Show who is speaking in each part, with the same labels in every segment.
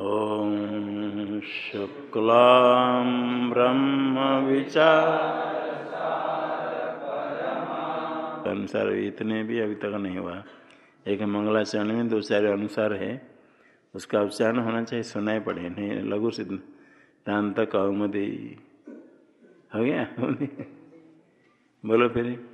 Speaker 1: ॐ शुक्लां ब्रह्मविचार अनुसार इतने भी अभी तक नहीं हुआ। एक मंगलाचरण में दो चार अनुसार है। उसका उच्चारण होना चाहिए, सुनाई पड़े। नहीं, लघु सिद्ध तांत कौमदी हो गया? बोलो फिर।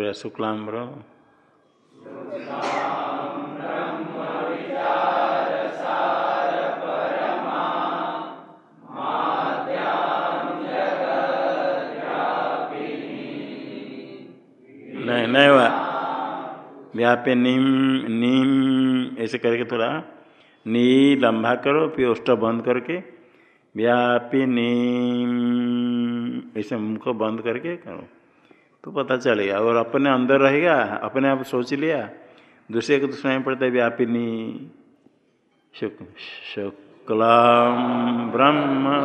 Speaker 1: प्रकार शुक्लाम्र नहीं नहीं हुआ। व्यापे नीम नीम, ऐसे करके थोड़ा। नी लंबा करो, फिर उष्ट बंद करके। व्यापी नीम, ऐसे मुख बंद करके करो। तो पता चलेगा और अपने अंदर रहेगा अपने आप सोच लिया। दूसरे को तो सुनाई पड़ता है व्यापिनी। शुक, शुक्लाम ब्रह्म।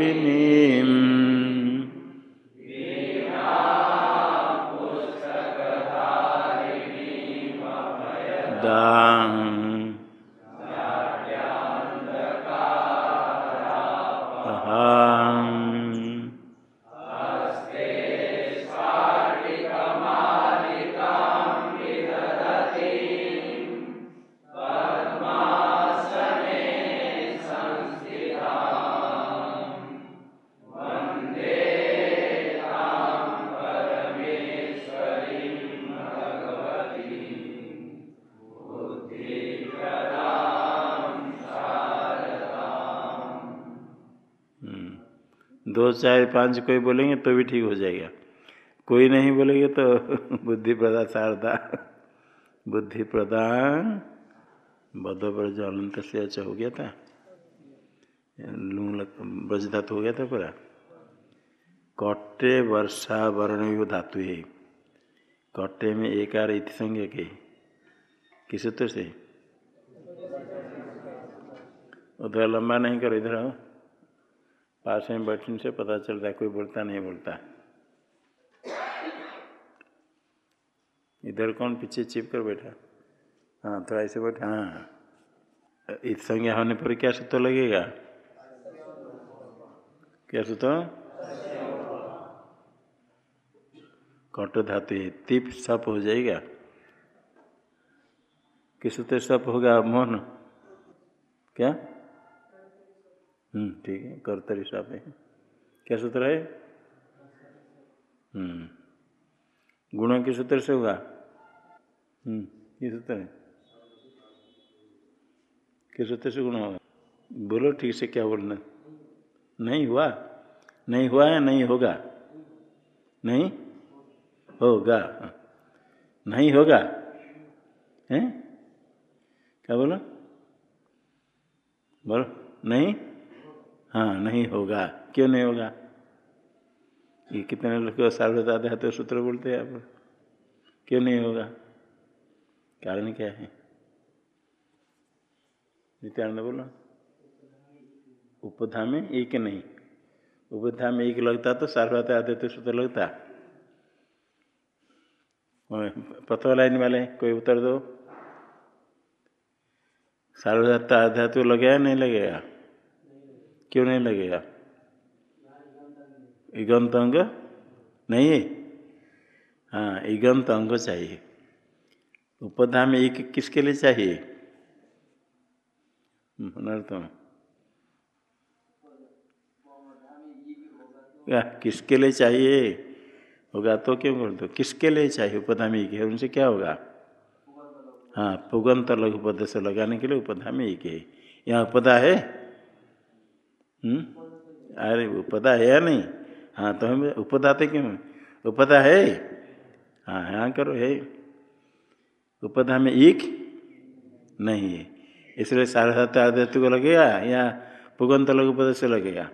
Speaker 1: दां दो चार पाँच कोई बोलेंगे तो भी ठीक हो जाएगा। कोई नहीं बोलेंगे तो बुद्धि प्रदा शारदा। बुद्धि प्रदान बदोबर जो अनंत से अच्छा हो गया था। लूंग ब्रज धातु हो गया था पूरा। कट्टे वर्षा वर्ण धातु है। कट्टे में एक आर इति संज्ञा के। किस सूत्र से? उधर लंबा नहीं करो, इधर आओ। पास में बैठने से पता चलता है, कोई बोलता, नहीं बोलता। इधर कौन पीछे चिप कर बैठा? हाँ थोड़ा ऐसे बैठा हाँ। इस संज्ञा होने पर क्या सूत्र लगेगा? क्या सूत्र? कट धातु तिप सप हो जाएगा। किस सूत्र सप होगा? मोहन। क्या? ठीक है, कर्तरी साप है। क्या सूत्र है? हम्म। गुण के सूत्र से होगा हम्म ये सूत्र है। किस सूत्र से गुण होगा बोलो, ठीक से क्या बोलना? नहीं हुआ? नहीं हुआ या नहीं होगा? नहीं होगा। नहीं होगा। हैं? क्या बोलो? बोलो। नहीं हाँ नहीं होगा। क्यों नहीं होगा? ये कितने लोग सार्वधाते हैं तो सूत्र बोलते हैं आप। क्यों नहीं होगा? कारण क्या है? नित्यानंद बोलो उपधा में एक नहीं। उपधा में एक लगता तो सार्वधाते आते तो सूत्र लगता। प्रथम लाइन वाले, कोई उत्तर दो? सार्वधाता आध्यात्व लगेगा नहीं लगेगा? क्यों नहीं लगेगा इगंत अंग नहीं। है हाँ इगंत अंग चाहिए। उपधा में एक किसके लिए चाहिए? अनर्थम किसके लिए चाहिए? होगा तो क्यों कर दो? किसके लिए चाहिए उपधा में एक? है उनसे क्या होगा? हाँ पुगंत लघु पद से लगाने के लिए उपधा में एक है। यहाँ उपधा है? अरे, उपदा है या नहीं। हाँ तो हमें उपदाते क्यों? उपदा है? हाँ हाँ करो, है। उपदा में एक नहीं है। इसलिए सार्वधातु को लगेगा या पुगंत लघु पद से लगेगा?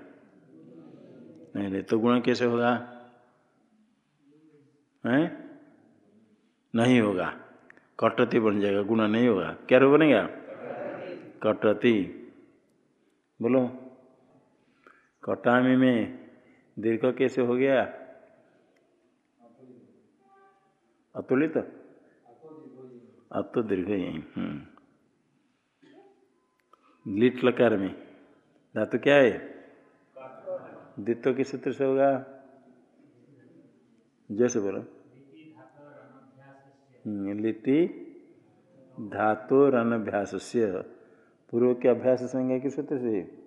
Speaker 1: नहीं नहीं तो गुण कैसे होगा? है? नहीं होगा। कटती बन जाएगा, गुण नहीं होगा। क्या बनेगा? कटती। बोलो। कटामी में दीर्घ कैसे हो गया। अतुलित? अब तो दीर्घ यही। लिट लकार में। धातु क्या है? द्वित्व किस सूत्र से होगा। जैसे बोलो। हम्म, लिटि धातु रन अभ्यास से। पूर्व के अभ्यास संज्ञा किस सूत्र से।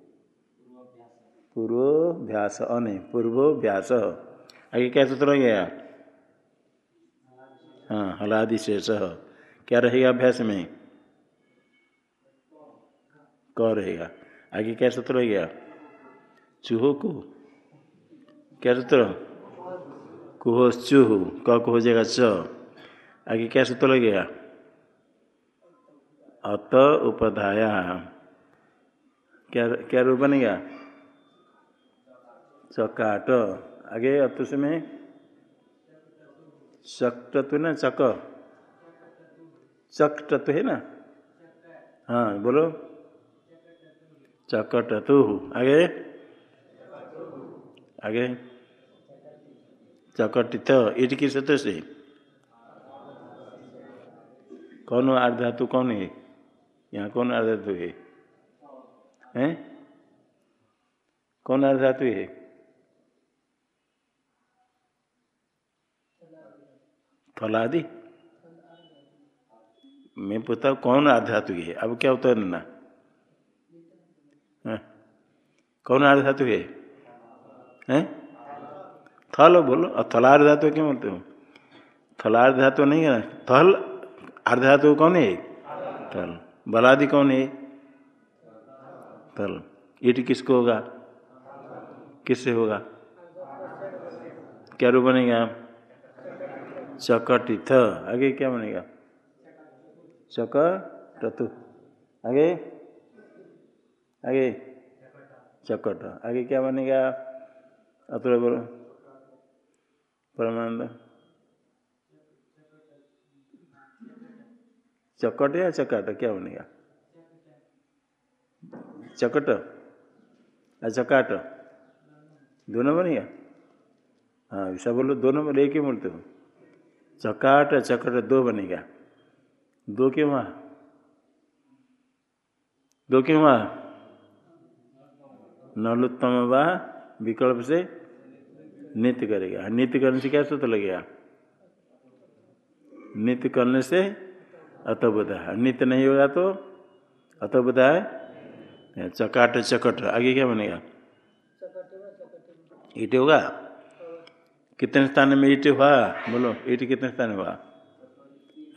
Speaker 1: पूर्वभ्यास अने पूर्वभ्यास। आगे क्या सूत्र गया? हाँ हलादि शेष क्या रहेगा अभ्यास में? क रहेगा। आगे क्या सूत्र गया? चूहो को क्या सूत्र? कुहो चूह क को हो जाएगा च। आगे क्या सूत्र गया? अत उपधाया क्या क्या रूप बनेगा? चकाट आगे अतुष में चकटतु ना चक चकटतु है ना? हाँ बोलो। चकटतु। आगे। आगे। चकटित ईट की सूत्र से। कौन आर्धातु कौन है? यहाँ कौन आर्धातु है? हैं? कौन आर्धातु है? थलादि मैं पूछता हूँ, कौन आध्यात्व है? अब क्या होता है। ना कौन आर्धातु है? हैं? थल बोलो। और थलार धातु क्यों बोलते हो? थलार धातु नहीं है ना? थल अर्धातु कौन है? थल। बलादि कौन है? थल। ईट किसको होगा? किससे होगा? क्या रूप बनेगा? चकटिथ। आगे क्या बनेगा? चक टतु आगे? आगे? चकट। आगे क्या बनेगा? अतुल बोलो। परमानंद। चकट या चकाट? क्या बनेगा? चकट। चकाट। दोनों बनेगा? हाँ ऐसा बोलो, दोनों बोले एक ही बोलते हो। चकाट चकट दो बनेगा। दो क्यों वहाँ दो क्यों वहाँ नलोत्तम व विकल्प से नित्य करेगा। नित्य करने से क्या सूत्र लगेगा? नित्य करने से अतबुधा। नित्य नहीं होगा तो अतबुधा है? चकाट चकट आगे क्या बनेगा? ईट होगा। कितने स्थान में ईट हुआ? बोलो, ईट कितने स्थान हुआ?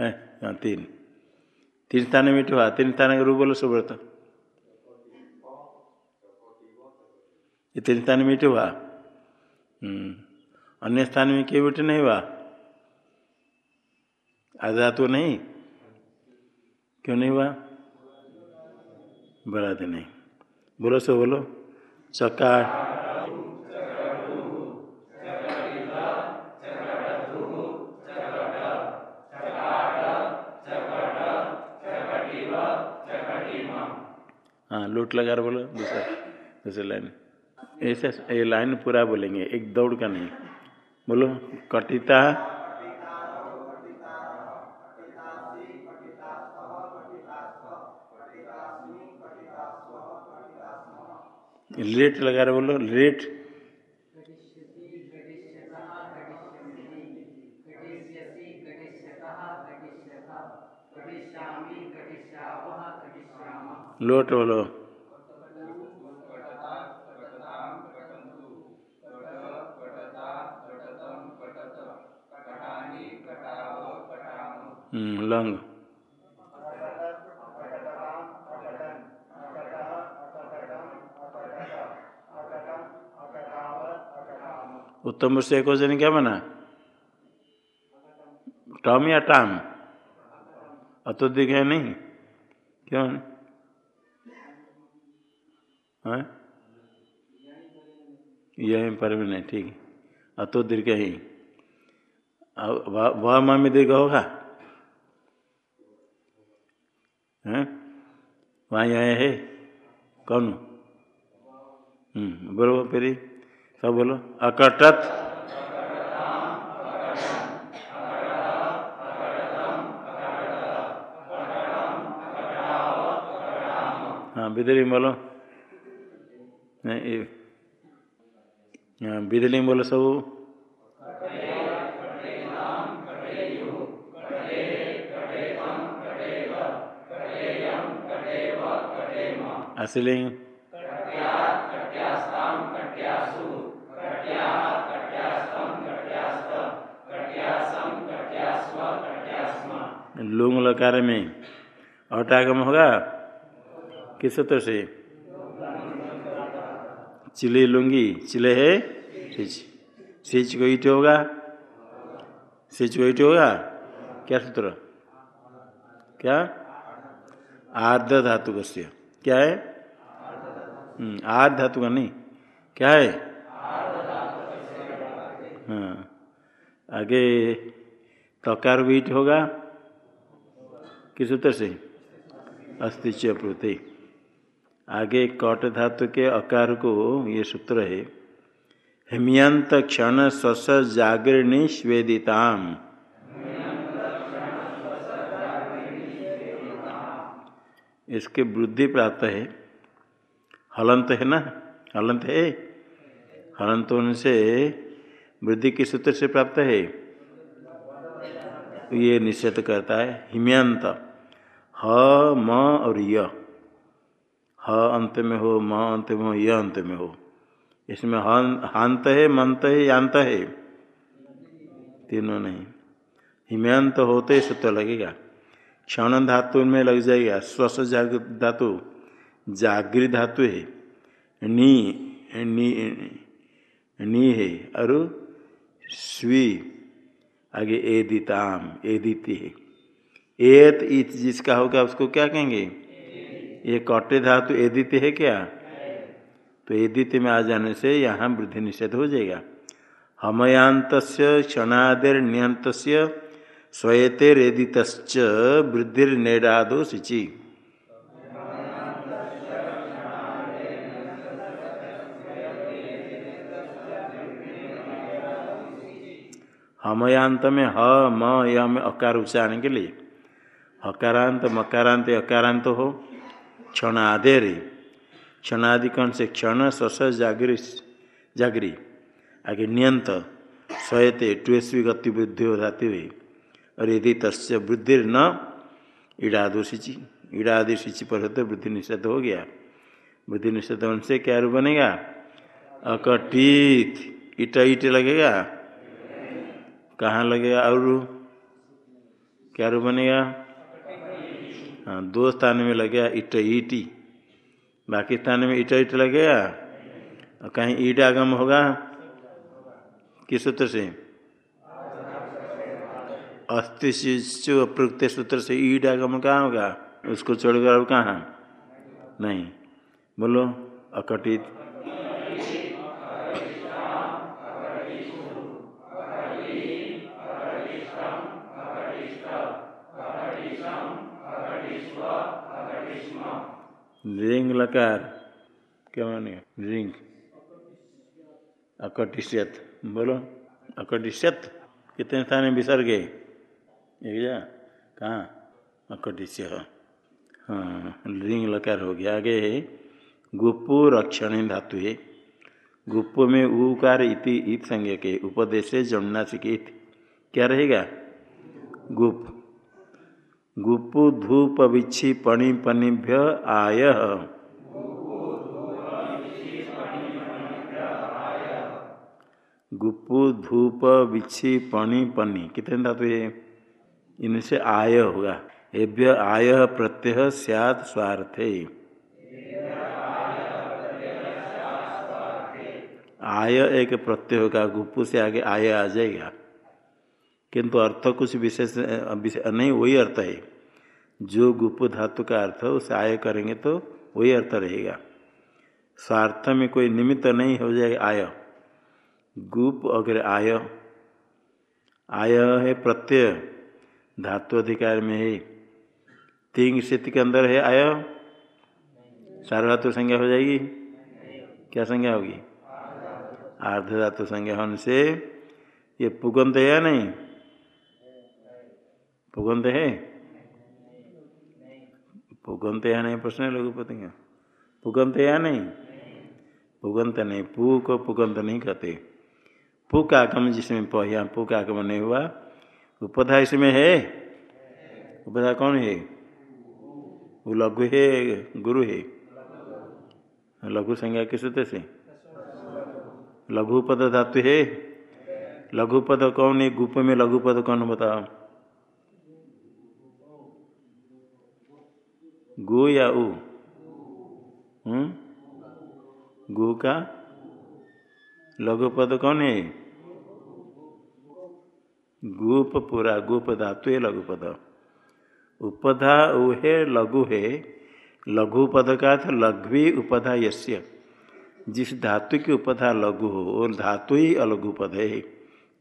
Speaker 1: है? हाँ तीन। तीन स्थान में ईट हुआ। तीन स्थान का रूप बोलो सुब्रत ये तीन स्थान में ईट हुआ? अन्य स्थान में क्यों ईट नहीं हुआ? आधा तो नहीं? क्यों नहीं हुआ? बराते नहीं। बोलो, सो बोलो। चक्का हाँ लूट लगा बोलो, दूसरा, दूसरी लाइन। ऐसे ये लाइन पूरा बोलेंगे, एक दौड़ का नहीं। बोलो, कटिता लेट लगा रहे बोलो लेट लोट बोलो। लंग उत्तम से एक वज़न क्या बना टम या टाम अतो दिखे नहीं क्यों हाँ यह पर में नहीं ठीक अतो दीर्घ ही वह मामी दीर्घ होगा वहाँ यहाँ है? कौन? हम्म, बोलो फिर सब बोलो। अकटत। हाँ बिदली बोलो। नहीं हाँ बिदली बोलो सब। असलिंग लुंग लकार में अटागम होगा किस सूत्र से चिले लूँगी चिले है? सिच। सिच को ईट होगा सिच को ईट होगा क्या सूत्र? क्या? आर्ध धातु कस्य क्या है? हम्म, आर्ध धातु का नहीं। क्या है? हाँ। आगे तकार बीट होगा। किस सूत्र से? अस्तित्व प्रति आगे कट धातु के अकार को ये सूत्र है। हिमयंत क्षण सस जागरणी स्वेदिताम इसके वृद्धि प्राप्त है। हलंत है ना? हलंत है? हलंत उनसे वृद्धि किस सूत्र से प्राप्त है। ये निषेध करता है हिमयंत। ह, म और य। ह अंत में हो, म अंत में हो, य अंत में हो। इसमें हांत है, मंत है, यांत है। तीनों नहीं। हिमयंत होते सूत्र लगेगा। क्षण धातु में लग जाएगा। स्वस जाग धातु। जागृत धातु है। नी नी नी है। और स्वी आगे एदिताम एदिति है। एत इत जिसका होगा उसको क्या कहेंगे? ये कटे धातु एदित है क्या? तो एदित में आ जाने से यहाँ वृद्धि निषेध हो जाएगा। हमयांत क्षणादिर नियंत स्वयतेरेदित वृद्धिर्नेडादो सिचि हमयांत में ह, म, य में अकार उच्चारण के लिए। हकारांत, मकारांत अकारांत हो। क्षण आधेर क्षणादि कौन से? क्षण, सस, जागरी जागरी। आगे नियंत। स्वयते टुस्वी गति वृद्धि हो जाती हुई। और यदि तस् वृद्धि न इड़ादि सिचि पर होते वृद्धि निषेध हो गया। वृद्धि निषेध होने से क्या रूप बनेगा? अकटित। ईट ईट लगेगा? कहाँ लगेगा? और क्या रूप बनेगा? हाँ दो स्थान में लगेगा इट ईटी। बाकी स्थान में इट इट लगेगा? और कहीं ईट आगम होगा? किस सूत्र से? अस्तिशु अप्रयुक्त सूत्र से ईट आगम कहाँ होगा? उसको छोड़कर अब कहाँ? नहीं। बोलो, अकटित। रिंग लकार क्या माने रिंग अकटिष्यत बोलो अकटिष्यत कितने स्थान में विसर्ग एक कहाँ अकटिष्य हाँ रिंग लकार हो गया आगे गुप्पु रक्षण धातु है गुप्प में उकार इति इत संज्ञा के उपदेश जमुनासिक इत क्या रहेगा गुप्प गुप्पु धूप विच्छी पणि पणिभ्य आय। गुप्पु धूप विच्छी पणि कितने धातु है इनसे आय होगा। एभ्य आय प्रत्यय सियात स्वार्थे। आय एक प्रत्यय होगा। गुप्पु से आगे आय आ जाएगा। किंतु अर्थ कुछ विशेष नहीं, वही अर्थ है। जो गुप धातु का अर्थ है, उसे आय करेंगे तो वही अर्थ रहेगा। स्वार्थ में कोई निमित्त नहीं हो जाए आय। गुप अगर आय आय है प्रत्यय, धातु अधिकार में है। तीन स्थिति के अंदर है आय? सार्वधातु संज्ञा हो जाएगी? क्या संज्ञा होगी? आर्ध धातु संज्ञा होने से ये पुगंत है या नहीं? पुगंत है? पुगंत या नहीं? प्रश्न है लघुपति का पुगंत या नहीं? पुगंत नहीं। पू को पुगंत नहीं कहते। पू का आगम जिसमें पहया पू का आगमन नहीं हुआ उपधा इसमें है? उपधा कौन है? वो लघु है, गुरु है। लघु संज्ञा किस सूत्र से? लघु पद धातु है। लघु पद कौन है? गुप में लघु पद कौन बताओ? गु या उ? हम्म गु का? लघु पद कौन है? गुप पूरा, गुप धातु है लघु पद उपधा उ है, लघु है। लघु पद का अर्थ लघ्वी उपधा यश्य जिस धातु की उपधा लघु हो, वो धातु ही अलघु पद है।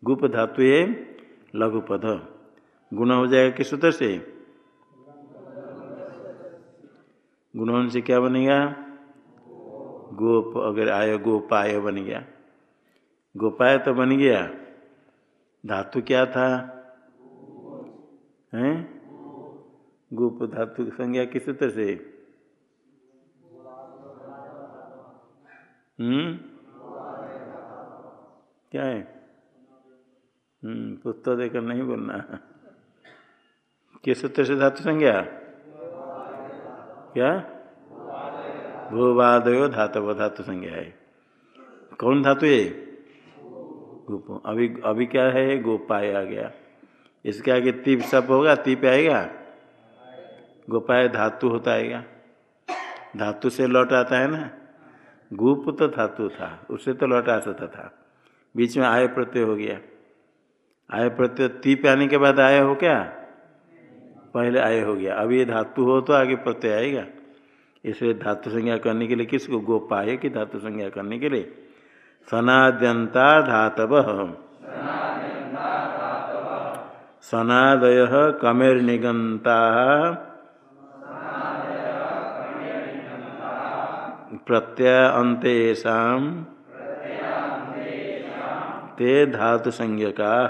Speaker 1: गुप धातु है लघु पद गुण हो जाएगा किस सूत्र से? गुणों से क्या बनेगा गोप, अगर आय, गोपाय बन गया। गोपाय तो बन गया। धातु क्या था? हैं? गोप धातु की संज्ञा किस सूत्र से? हम्म? क्या है? हम्म पुस्तक देकर नहीं बोलना। किस सूत्र से धातु संज्ञा? क्या? भूवादयो धातव धातु संज्ञा है। कौन धातु है? गोप। अभी अभी क्या है? गोपाय आ गया। इसके आगे तीप सब होगा, तीप आएगा? गोपाय धातु होता आएगा। धातु से लौट आता है ना? गुप तो धातु था उससे तो लौट आ सकता था। बीच में आय प्रत्यय हो गया। आय प्रत्यय तीप आने के बाद आय हो क्या? पहले आय हो गया। अब ये धातु हो तो आगे प्रत्यय आएगा। इसलिए धातु संज्ञा करने के लिए किसको? गोपाय की धातु संज्ञा करने के लिए। सनाद्यंता धातव। सनादय कमेर निगंता प्रत्यय ते धातु संज्ञका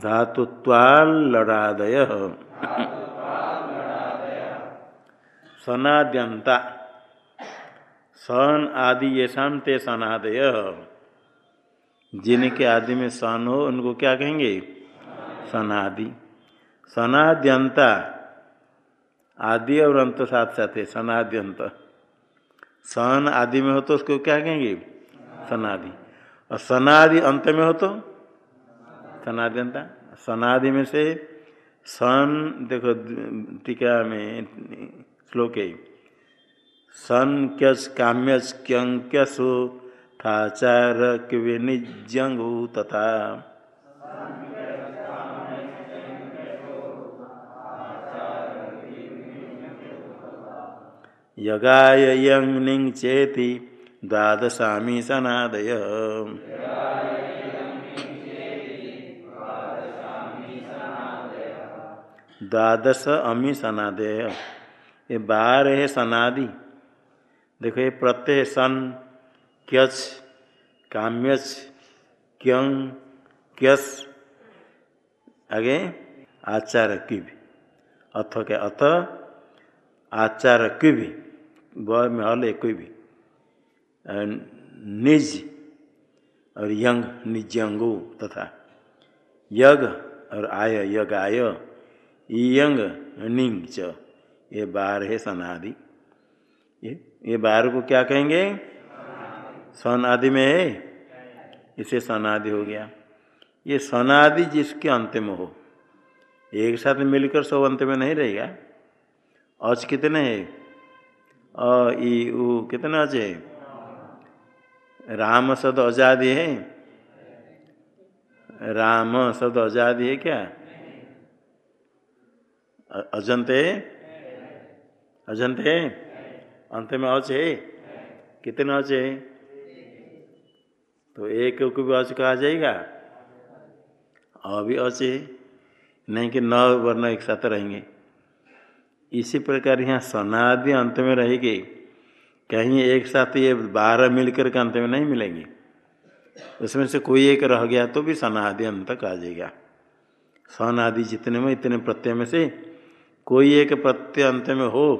Speaker 1: धातुत्वादय सनाद्यंता सन आदि ये शाम ते सनादय। जिनके आदि में सन हो, उनको क्या कहेंगे? सनादि। सनाद्यंता आदि और अंत साथ साथ है सनाद्यंत सन आदि में हो तो उसको क्या कहेंगे? सनादि। और सनादि अंत में हो तो? सनाद्यंता सनादि में से सन, देखो, टीका में, श्लोक है। सन क्यस काम्यस क्यंक्यसु थाचार निजंगु तथा। यगाय यंग निंग चेति द्वादशामी सनादय। द्वादश अमी सनादय ये बार है सनादि। देखो, ये प्रत्यय सन, क्यच, काम्यच, क्यंग, क्यस। आगे आचार की भी अथ के अथ आचार की भी व में हल एक भी निज, और यंग निजंगो तथा यग, और आय, यग आय। यंग निंग च ये बार है सनादि। ये ये बार को क्या कहेंगे? सन आदि में है? इसे सनादि हो गया। ये सनादि जिसके अंत में हो। एक साथ मिलकर सब अंत में नहीं रहेगा। अच कितने है? अ ई उ कितने अच है? राम शब्द आज़ादी है। राम शब्द आज़ादी है क्या? अजंत है अजंत है अंत में अच है? कितने अच है? तो एक को भी अच कहा जाएगा? अभी अच है? नहीं कि नौ वर्ण एक साथ रहेंगे। इसी प्रकार यहाँ सनादि अंत में रहेगी। कहीं एक साथ ये बारह मिलकर के अंत में नहीं मिलेंगे। उसमें से कोई एक रह गया तो भी सनादि अंत आ जाएगा। सनादि जितने में, इतने प्रत्यय में से कोई एक प्रत्यय अंत में हो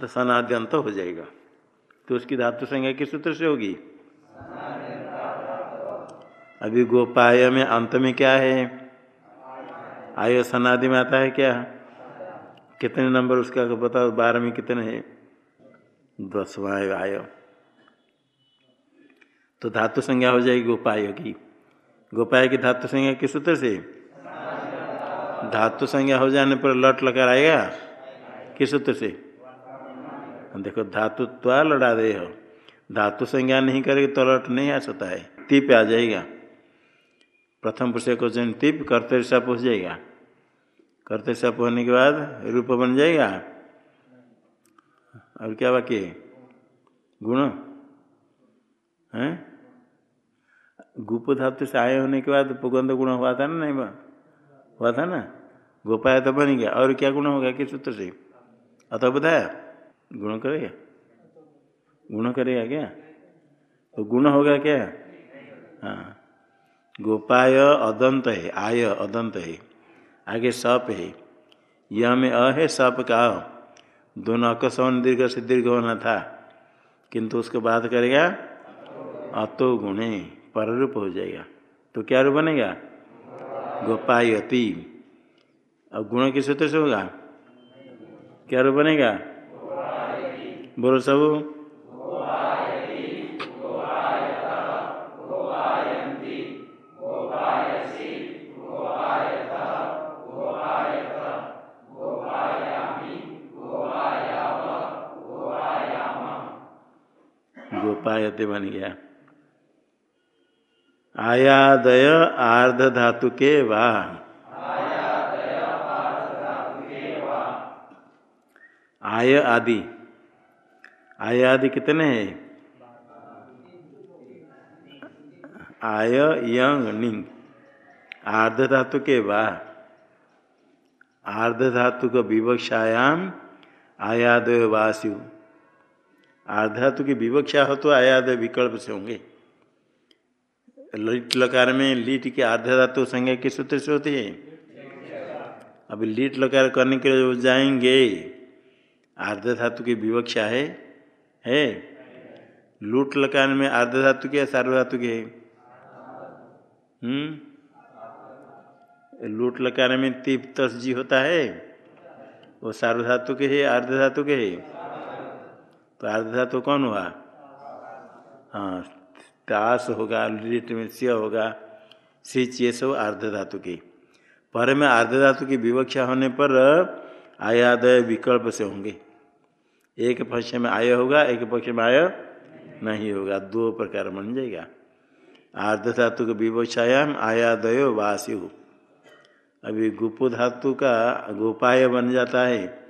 Speaker 1: तो सनादि अंत हो जाएगा। तो उसकी धातु संज्ञा किस सूत्र से होगी? अभी गोपाय में अंत में क्या है? आयो सनादि में आता है क्या? कितने नंबर उसका बताओ, बारह में कितने है? दसवा आयो। तो धातु संज्ञा हो जाएगी गोपाय की। गोपाय की धातु संज्ञा किस सूत्र से? धातु संज्ञा हो जाने पर लट लगा आएगा? किस सूत्र से? देखो, धातु त्वा लड़ा दे हो। धातु संज्ञा नहीं करेगी तो लट नहीं आ सकता है। तीप आ जाएगा। प्रथम पुरुष को जन तीप करते सप हो जाएगा। करते सप होने के बाद रूप बन जाएगा। और क्या बाकी है? गुण? है? गुप धातु से आए होने के बाद पुगंध गुण हुआ था ना नहीं हुआ था ना? गोपाया तो बन गया। और क्या गुण होगा किस सूत्र से? अतः बताया। गुण करेगा? गुण करेगा क्या? तो गुण होगा क्या? हाँ। गोपाय अदंत है, आय अदंत है, आगे सप है। यह में अ है, सप का दोनों अकस्मन दीर्घ से दीर्घ होना था। किंतु उसके बाद करेगा? अतो गुणे पर रूप हो जाएगा। तो क्या रूप बनेगा? गोपायती। अब गुण किस सूत्र से होगा? क्या रूप बनेगा? बोलो सब। गोपायते बन गया। आयादय आर्ध धातु के वाह आय आदि। आय आदि कितने हैं? आय, यंग, निंग। आर्ध धातु के बाद आर्ध धातु को विवक्षायाम आयादय वास्यु। आर्ध धातु की विवक्षा हो तो आयादय विकल्प से होंगे। लीट लकार में, लीट की आर्ध धातु संज्ञा किस सूत्र से होती है। अभी लीट लकार करने के लिए जाएँगे। आर्ध धातु की विवक्षा है है? लूट लकार में आर्ध धातु की सार्व धातु की हम्म? लूट लकार में तीप तस जी होता है, वो सार्व धातु के है आर्ध धातु के है? तो आर्ध धातु कौन हुआ? हाँ ताश होगा लिट में स्य होगा सिच ये सब आर्ध धातु की। पर में आर्ध धातु की विवक्षा होने पर आयादय विकल्प से होंगे। एक पक्ष में आय होगा, एक पक्ष में आय नहीं होगा। दो प्रकार बन जाएगा। आर्ध धातु के विवक्षायाम आयादय वास्यु अभी गुप धातु का गोपाय बन जाता है।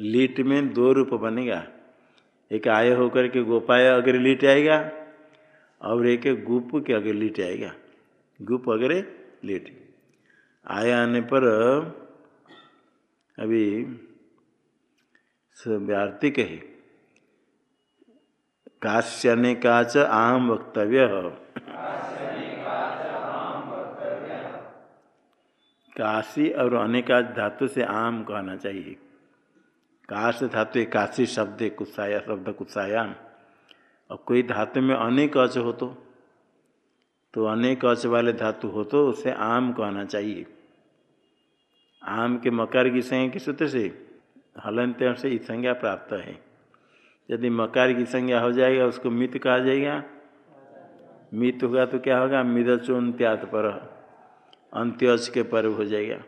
Speaker 1: लीट में दो रूप बनेगा। एक आय होकर के गोपाय अगर लीट आएगा। और एक गुप के अगर लीट आएगा। गुप अगर लीट। आया आने पर, अभी व्यार्थिक है काश्यने का च आम वक्तव्य। काशी और अनेका धातु से आम कहना चाहिए। काश धातु काशी शब्द कुत्साया शब्द कुत्सायाम और कोई धातु में अनेक अच हो तो तो अनेक अच वाले धातु हो तो उसे आम कहना चाहिए। आम के मकार की संज्ञा किस सूत्र से हलंत से संज्ञा प्राप्त है। यदि मकार की संज्ञा हो जाएगा, उसको मित कहा जाएगा। मित होगा तो क्या होगा? मिदचोन्त्यात पर, अंत्योज के पर हो जाएगा।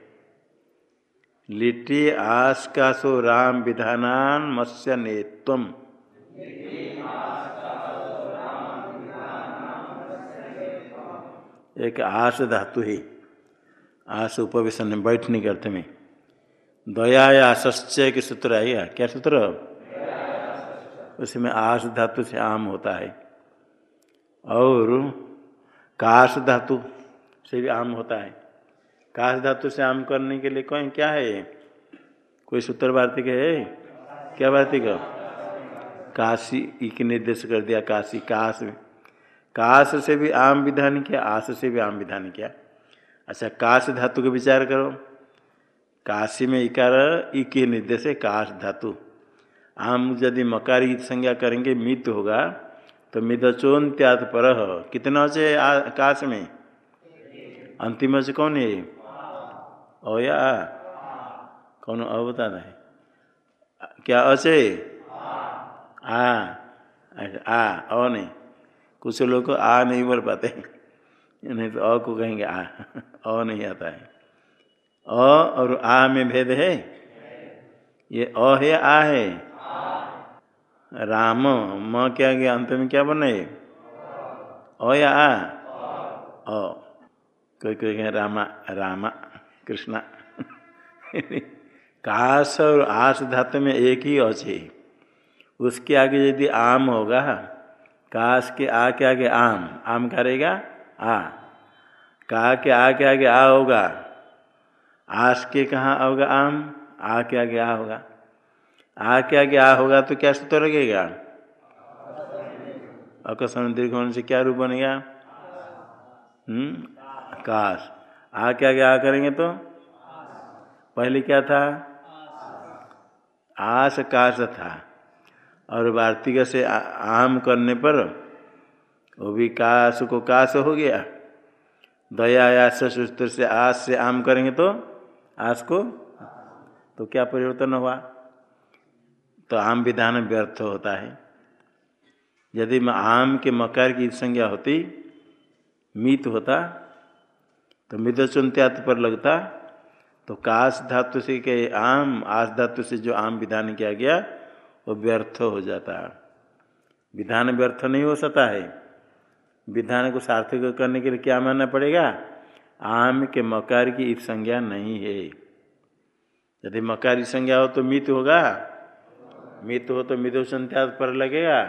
Speaker 1: लिट्टी आस का सो राम विधानान मत्स्य नेत्वम। एक आस धातु है। आस उपवेशन बैठने के अर्थ में। दया या आश्चर्य के सूत्र आएगा क्या सूत्र उसमें आस धातु से आम होता है। और काश धातु से भी आम होता है। काश धातु से आम करने के लिए कौन क्या है? कोई सूत्र वार्तिक है? क्या वार्तिक काशी एक निर्देश कर दिया काशी काश में। काश से भी आम विधान किया आस से भी आम विधान किया। अच्छा काश धातु का विचार करो। काशी में इकार ई के निर्देश है काश धातु। आम यदि मकारी संज्ञा करेंगे, मित होगा तो मिदचोन त्याग पर कितना अचे काश में? अंतिम से कौन है? ओ या, कौन अ बता है? क्या अचे आ आ अ नहीं। कुछ लोग आ नहीं बोल पाते। नहीं तो अ को कहेंगे आ, अ नहीं आता है। अ और आ में भेद है? ये अ है, आ है। राम, म क्या गया? अंत में क्या बने अ या आ? अ। कोई कोई कहे रामा रामा, कृष्णा। काश और आस धातु में एक ही अचे उसके आगे यदि आम होगा काश के आ के आगे आम। आम करेगा? आ। का के आ के आगे आ होगा। आस के कहाँ होगा आम? आ के आगे आ होगा। आ के आगे आ होगा तो क्या सूत्र लगेगा? अकस्म दीर्घ होने से क्या रूप बनेगा? हम्म काश। आ के आगे आ करेंगे तो? पहले क्या था? आस काश था। और वार्तिक से आम करने पर वो भी काश को काश हो गया। दया सूत्र से आस से आम करेंगे तो आस को तो क्या परिवर्तन हुआ? तो आम विधान व्यर्थ होता है। यदि आम के मकार की संज्ञा होती, मीत होता तो मिदचुंत्यात पर लगता तो काश धातु से के आम आस धातु से जो आम विधान किया गया वो व्यर्थ हो जाता विधान व्यर्थ नहीं हो सकता है। विधान को सार्थक करने के लिए क्या मानना पड़ेगा? आम के मकार की इस संज्ञा नहीं है। यदि मकारी संज्ञा हो तो मित होगा। मित हो तो मिदो संत्या पर लगेगा।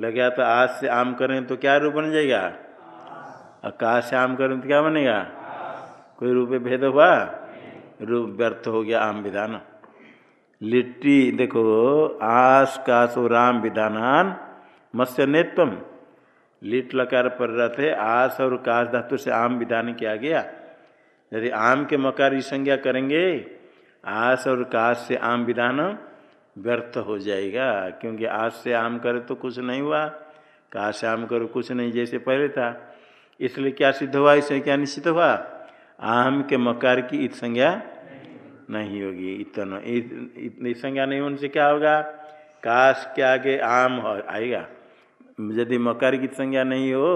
Speaker 1: लगेगा तो आज से आम करें तो क्या रूप बन जाएगा? का से आम करें तो क्या बनेगा? कोई रूप भेद हुआ? रूप व्यर्थ हो गया आम विधान। लिट्टी, देखो, आस, कासो राम विधानान, मत्स्य नेत्वम। लिट लकार पर रहते, आस और काश धातु से आम विधान किया गया। यदि आम के मकार की संज्ञा करेंगे, आस और काश से आम विधान व्यर्थ हो जाएगा, क्योंकि आज से आम करे तो कुछ नहीं हुआ काश से आम करो कुछ नहीं जैसे पहले था। इसलिए क्या सिद्ध हुआ? इससे क्या निश्चित हुआ? आम के मकार की इत संज्ञा नहीं होगी, इतना इतनी संज्ञा नहीं होने से क्या होगा? काश के आगे आम आएगा। यदि मकार की संज्ञा नहीं हो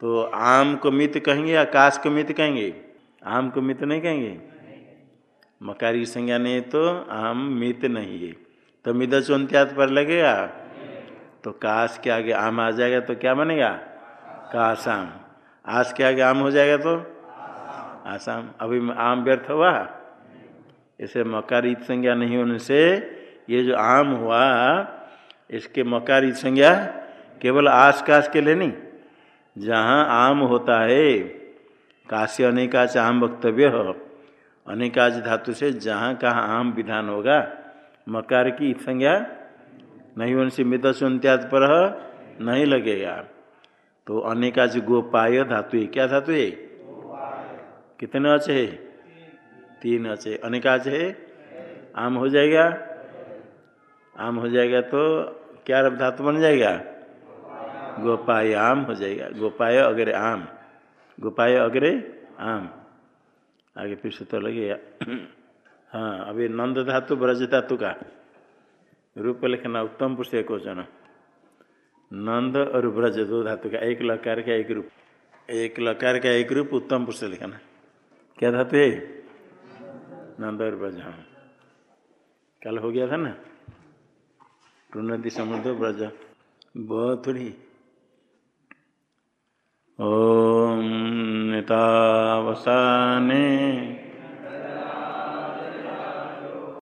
Speaker 1: तो आम को मित कहेंगे या काश को मित कहेंगे? आम को मित नहीं कहेंगे? मकार की संज्ञा नहीं तो आम मित नहीं है। तो मिद चौंत्यात पर लगेगा। तो काश के आगे आम आ जाएगा तो क्या बनेगा? काश आम आस के आगे आम हो जाएगा तो? आसाम। अभी आम व्यर्थ हुआ। इसे मकारी संज्ञा नहीं होने से ये जो आम हुआ, इसके मकारी संज्ञा केवल आस काश के लिए नहीं, जहाँ आम होता है काशी अनेकाच आम वक्तव्य हो। अनेकाच धातु से जहाँ कहाँ आम विधान होगा, मकार की संज्ञा नहीं होने से मित सुनत्याद पर नहीं लगेगा। तो अनेकाच गोपाय धातु है, क्या धातु है? कितने अच्छे है? तीन अच अनेकाच है। आम हो जाएगा। आम हो जाएगा तो क्या धातु बन जाएगा? गोपाय आम हो जाएगा। गोपाय अग्रे आम। गोपाय अग्रे आम। आगे फिर तो लगेगा हाँ अभी नंद धातु, ब्रज धातु का रूप लिखना उत्तम पुरुष एक वचन नंद और ब्रज दो धातु का एक लकार का एक रूप। एक लकार का एक रूप उत्तम पुरुष लिखना। क्या धातु है? नंद और ब्रज कल हो गया था ना? टूनदी समुद्र ब्रज। बहुत थोड़ी ओम नेतावसाने।